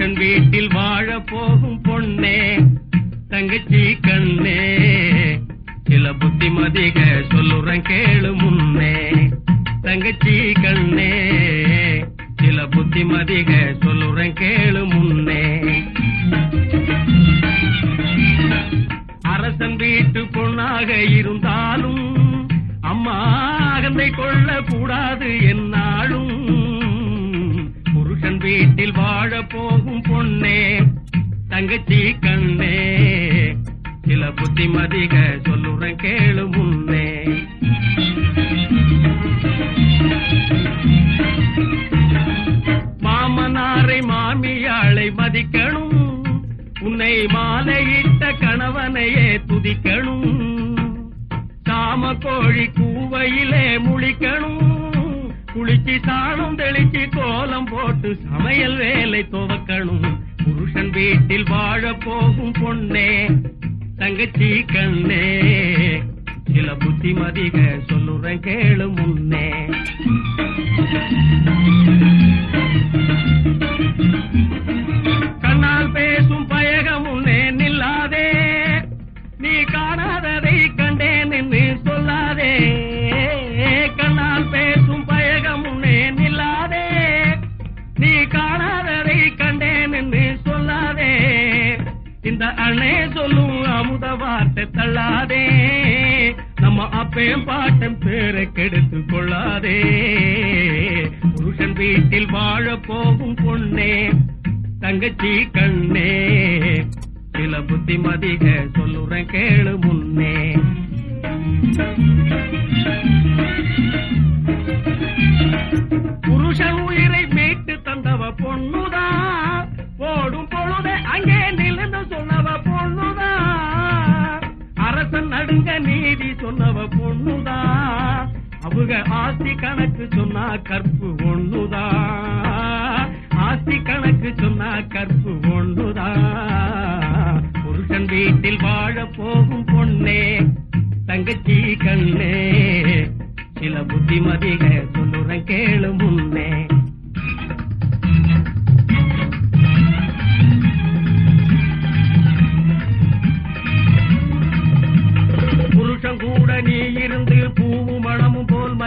புருஷன் வீட்டில் வாழ போகும் பொண்ணே தங்கச்சி கண்ணே. சில புத்திமதிக சொல்லுறேன் கேளு முன்னே தங்கச்சி கண்ணே. சில புத்திமதிக சொல்லுறேன் கேளு முன்னே. அரசன் வீட்டு பொண்ணாக இருந்தாலும் அம்மா அகந்தை கொள்ள கூடாது என்னாலும். புருஷன் வீட்டில் வாழப்போ கண்ணே தங்கச்சி கண்ணே சில புத்திமதிக சொல்லுறேன் கேளு முன்னே. மாமனாரை மாமியாளை மதிக்கணும் உன்னை மாலையிட்ட கணவனையே துதிக்கணும். சாம கோழி கூவையிலே முழிக்கணும் குளிச்சு சாணம் தெளிச்சு கோலம் போட்டு சமையல் வேலை துவக்கணும். வீட்டில் வாழ போகும் பொண்ணே தங்கச்சி கண்ணே. சில புத்திமதிக சொல்லுறேன் கேளு முன்னே. பேம் பாட்டம் பேரை கெடுத்து கொள்ளாதே. புருஷன் வீட்டில் வாழ போகும் பொண்ணே தங்கச்சி கண்ணே. சில புத்திமதிக சொல்லுறேன் கேளு முன்னே. அவங்க ஆஸ்தி கணக்கு சொன்னா கற்பு ஒண்ணுதான் ஆஸ்தி கணக்கு சொன்னா கற்பு ஒண்ணுதான் புருஷன் வீட்டில் வாழ போகும் பொண்ணே தங்கச்சி கண்ணே. சில புத்திமதிக சொல்லுறேன் கேளு முன்னே.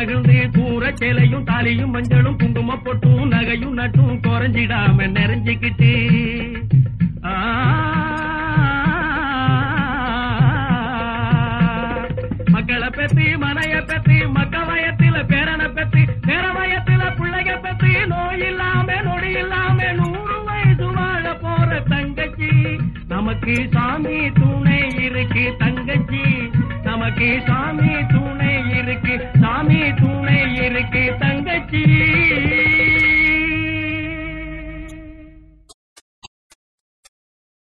மணமும் கூற சேலையும் தாலியும் மஞ்சளும் குங்கும பொட்டும் நகையும் நட்டும் குறைஞ்சிடாம நிறைஞ்சுக்கிட்டு மக்களை பத்தி மனைய பத்தி மக்க வயத்தில பேரனை பத்தி பேர வயத்தில பிள்ளைய பத்தி நோய் இல்லாம நொடி இல்லாம நூறு வயசு வாழ போற தங்கச்சி. நமக்கு சாமி துணை இருக்கு தங்கச்சி. நமக்கு சாமி துணை